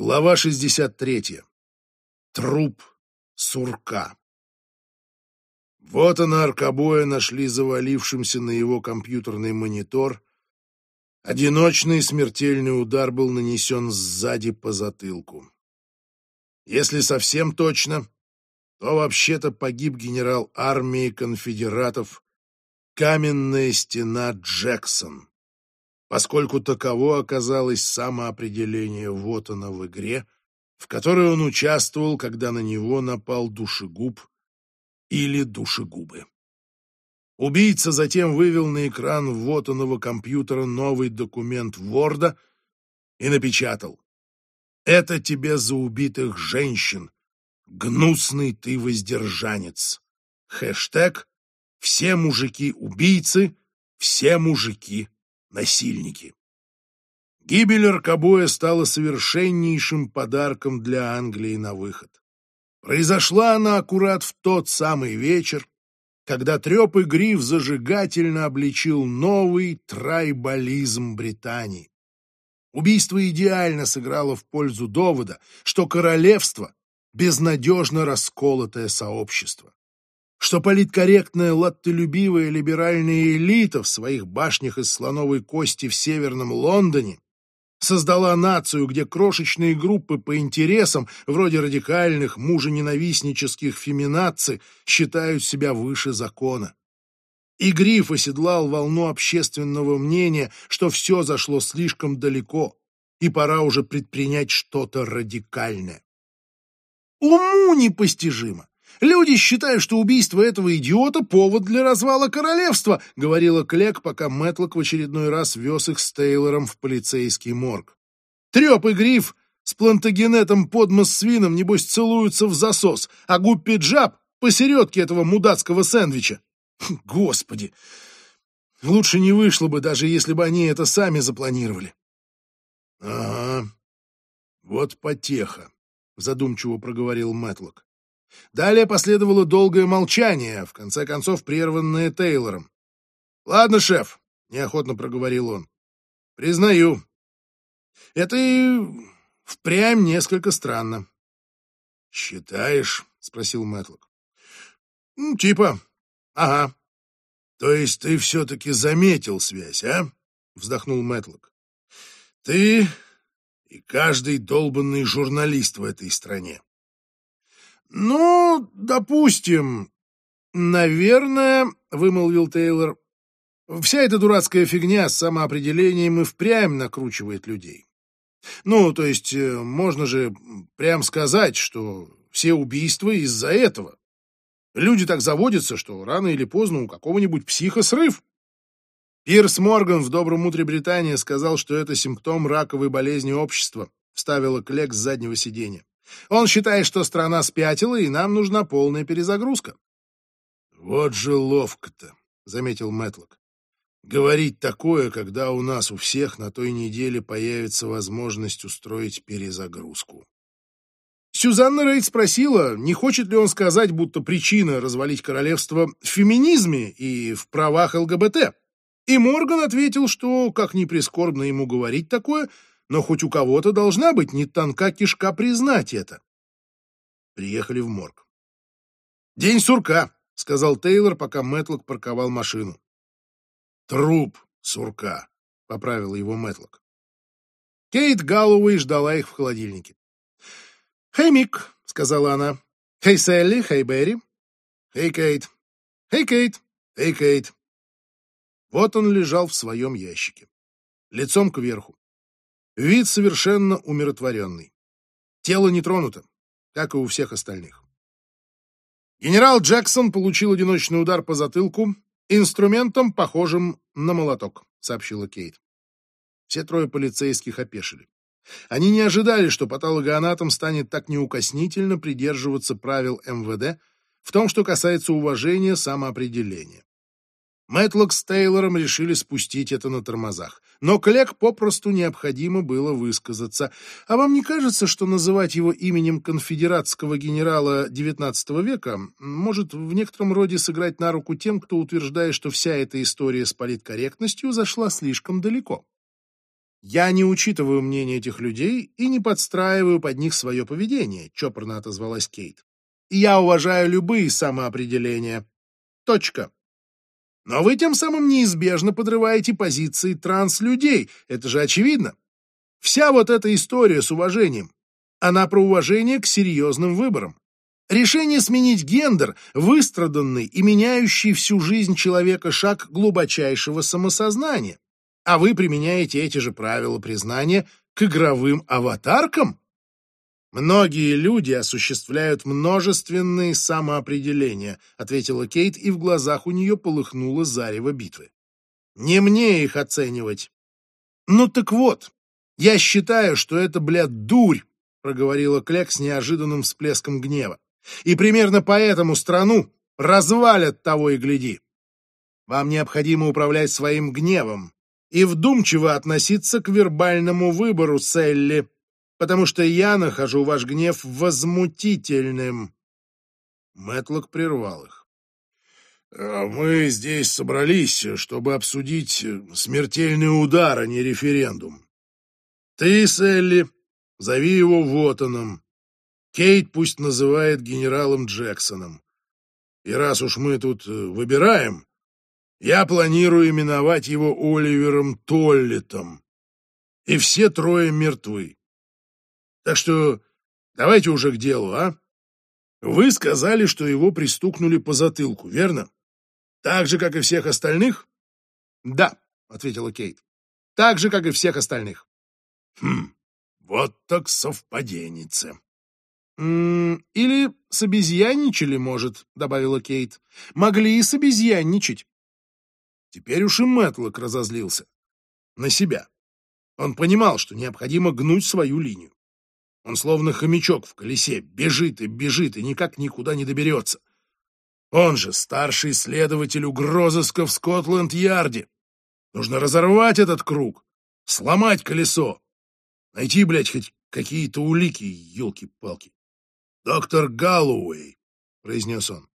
Глава 63. Труп сурка. Вот она, аркобоя, нашли завалившимся на его компьютерный монитор. Одиночный смертельный удар был нанесен сзади по затылку. Если совсем точно, то вообще-то погиб генерал армии конфедератов Каменная стена Джексон поскольку таково оказалось самоопределение Вотана в игре, в которой он участвовал, когда на него напал душегуб или душегубы. Убийца затем вывел на экран Вотанова компьютера новый документ Ворда и напечатал «Это тебе за убитых женщин, гнусный ты воздержанец». Хэштег «Все мужики убийцы, все мужики насильники. Гибель Аркабоя стала совершеннейшим подарком для Англии на выход. Произошла она аккурат в тот самый вечер, когда треп и гриф зажигательно обличил новый трайбализм Британии. Убийство идеально сыграло в пользу довода, что королевство — безнадежно расколотое сообщество что политкорректная латтолюбивая либеральная элита в своих башнях из слоновой кости в северном Лондоне создала нацию, где крошечные группы по интересам, вроде радикальных мужененавистнических феминаций, считают себя выше закона. И Гриф оседлал волну общественного мнения, что все зашло слишком далеко, и пора уже предпринять что-то радикальное. Уму непостижимо, Люди считают, что убийство этого идиота — повод для развала королевства», — говорила Клек, пока Мэтлок в очередной раз вез их с Тейлором в полицейский морг. «Треп и Гриф с плантагенетом под свином, небось, целуются в засос, а Гуппи Джаб посередке этого мудацкого сэндвича. Господи! Лучше не вышло бы, даже если бы они это сами запланировали». «Ага, вот потеха», — задумчиво проговорил Мэтлок. Далее последовало долгое молчание, в конце концов прерванное Тейлором. «Ладно, шеф», — неохотно проговорил он. «Признаю, это и впрямь несколько странно». «Считаешь?» — спросил Мэтлок. «Ну, типа. Ага. То есть ты все-таки заметил связь, а?» — вздохнул Мэтлок. «Ты и каждый долбанный журналист в этой стране. «Ну, допустим, наверное», — вымолвил Тейлор, — «вся эта дурацкая фигня с самоопределением и впрямь накручивает людей. Ну, то есть, э, можно же прям сказать, что все убийства из-за этого. Люди так заводятся, что рано или поздно у какого-нибудь психа срыв. Пирс Морган в «Добром утре Британии» сказал, что это симптом раковой болезни общества, вставила Клек с заднего сиденья. Он считает, что страна спятила, и нам нужна полная перезагрузка. Вот же ловко-то, заметил Мэтлок. Говорить такое, когда у нас у всех на той неделе появится возможность устроить перезагрузку. Сюзанна Рейд спросила, не хочет ли он сказать, будто причина развалить королевство в феминизме и в правах ЛГБТ. И Морган ответил, что, как ни прискорбно ему говорить такое, но хоть у кого-то должна быть не тонка кишка признать это. Приехали в морг. «День сурка», — сказал Тейлор, пока Мэтлок парковал машину. «Труп сурка», — поправил его Мэтлок. Кейт Галлоуэй ждала их в холодильнике. «Хей, Мик», — сказала она. «Хей, Селли, хей, Берри». «Хей, Кейт». «Хей, Кейт». «Хей, Кейт». Вот он лежал в своем ящике, лицом кверху. Вид совершенно умиротворенный. Тело не тронуто, как и у всех остальных. Генерал Джексон получил одиночный удар по затылку инструментом, похожим на молоток, сообщила Кейт. Все трое полицейских опешили. Они не ожидали, что патологоанатом станет так неукоснительно придерживаться правил МВД в том, что касается уважения самоопределения. Мэтлок с Тейлором решили спустить это на тормозах. Но Клек попросту необходимо было высказаться. А вам не кажется, что называть его именем конфедератского генерала XIX века может в некотором роде сыграть на руку тем, кто утверждает, что вся эта история с политкорректностью зашла слишком далеко? Я не учитываю мнение этих людей и не подстраиваю под них свое поведение, чопорно отозвалась Кейт. Я уважаю любые самоопределения. Точка. Но вы тем самым неизбежно подрываете позиции транс-людей. Это же очевидно. Вся вот эта история с уважением, она про уважение к серьезным выборам. Решение сменить гендер – выстраданный и меняющий всю жизнь человека шаг глубочайшего самосознания. А вы применяете эти же правила признания к игровым аватаркам? Многие люди осуществляют множественные самоопределения, ответила Кейт, и в глазах у нее полыхнуло зарево битвы. Не мне их оценивать. Ну так вот, я считаю, что это, блядь, дурь, проговорила Клек с неожиданным всплеском гнева. И примерно поэтому страну развалят того и гляди. Вам необходимо управлять своим гневом и вдумчиво относиться к вербальному выбору Селли потому что я нахожу ваш гнев возмутительным. Мэтлок прервал их. «А «Мы здесь собрались, чтобы обсудить смертельный удар, а не референдум. Ты, Селли, зови его Вотаном. Кейт пусть называет генералом Джексоном. И раз уж мы тут э, выбираем, я планирую именовать его Оливером Толлитом. И все трое мертвы. Так что давайте уже к делу, а? Вы сказали, что его пристукнули по затылку, верно? Так же, как и всех остальных? Да, ответила Кейт. Так же, как и всех остальных. Хм, вот так совпаденница. «Или собезьянничали, может», — добавила Кейт. «Могли и собезьянничать». Теперь уж и Мэтлок разозлился. На себя. Он понимал, что необходимо гнуть свою линию. Он словно хомячок в колесе, бежит и бежит и никак никуда не доберется. Он же старший следователь угрозыска в Скотланд-Ярде. Нужно разорвать этот круг, сломать колесо, найти, блядь, хоть какие-то улики, елки-палки. «Доктор Галлоуэй», — произнес он.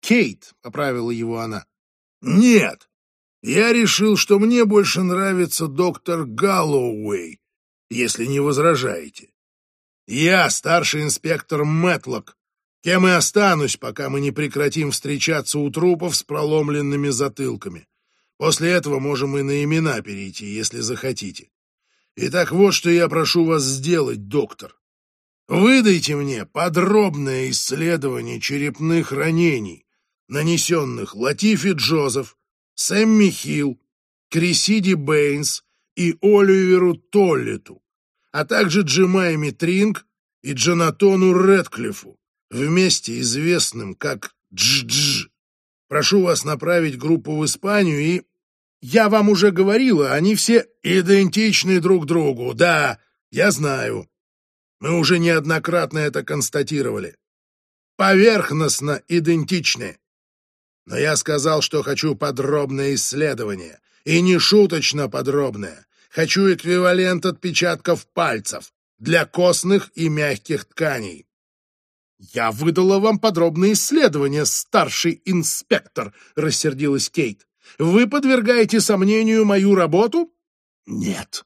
«Кейт», — поправила его она. «Нет, я решил, что мне больше нравится доктор Галлоуэй, если не возражаете. Я старший инспектор Мэтлок, кем и останусь, пока мы не прекратим встречаться у трупов с проломленными затылками. После этого можем и на имена перейти, если захотите. Итак, вот что я прошу вас сделать, доктор. Выдайте мне подробное исследование черепных ранений, нанесенных Латифи Джозеф, Сэмми Хилл, Крисиди Бэйнс и Оливеру Толлиту а также Джемайми Тринг и Джонатону Редклифу, вместе известным как Дж-Дж. Прошу вас направить группу в Испанию и... Я вам уже говорила, они все идентичны друг другу, да, я знаю. Мы уже неоднократно это констатировали. Поверхностно идентичны. Но я сказал, что хочу подробное исследование, и не шуточно подробное. Хочу эквивалент отпечатков пальцев для костных и мягких тканей. «Я выдала вам подробные исследования, старший инспектор», — рассердилась Кейт. «Вы подвергаете сомнению мою работу?» «Нет,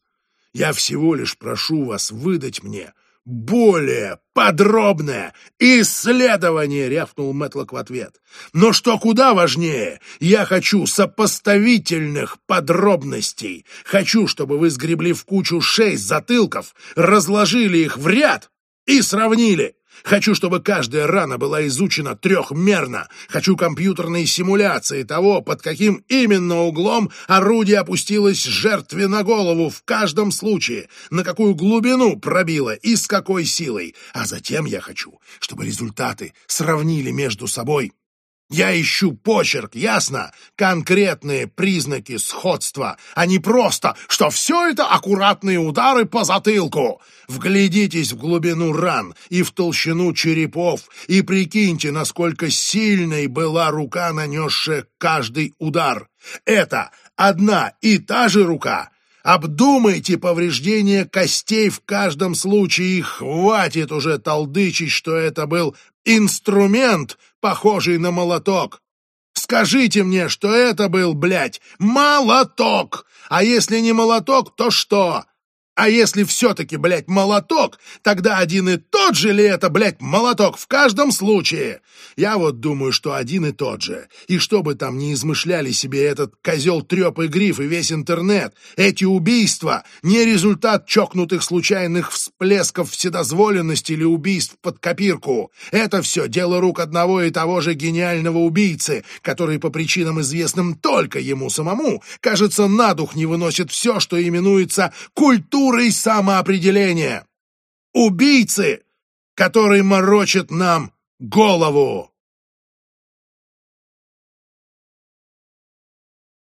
я всего лишь прошу вас выдать мне более подробное исследование, рявкнул Мэтлок в ответ. Но что куда важнее, я хочу сопоставительных подробностей. Хочу, чтобы вы сгребли в кучу шесть затылков, разложили их в ряд и сравнили. Хочу, чтобы каждая рана была изучена трехмерно. Хочу компьютерные симуляции того, под каким именно углом орудие опустилось жертве на голову в каждом случае, на какую глубину пробило и с какой силой. А затем я хочу, чтобы результаты сравнили между собой я ищу почерк, ясно? Конкретные признаки сходства, а не просто, что все это аккуратные удары по затылку. Вглядитесь в глубину ран и в толщину черепов и прикиньте, насколько сильной была рука, нанесшая каждый удар. Это одна и та же рука. Обдумайте повреждения костей в каждом случае и хватит уже толдычить, что это был инструмент, похожий на молоток. Скажите мне, что это был, блядь, молоток! А если не молоток, то что? А если все-таки, блядь, молоток, тогда один и тот же ли это, блядь, молоток в каждом случае? Я вот думаю, что один и тот же. И что бы там ни измышляли себе этот козел треп и гриф и весь интернет, эти убийства не результат чокнутых случайных всплесков вседозволенности или убийств под копирку. Это все дело рук одного и того же гениального убийцы, который по причинам известным только ему самому, кажется, на дух не выносит все, что именуется культурой культурой самоопределения. Убийцы, который морочит нам голову.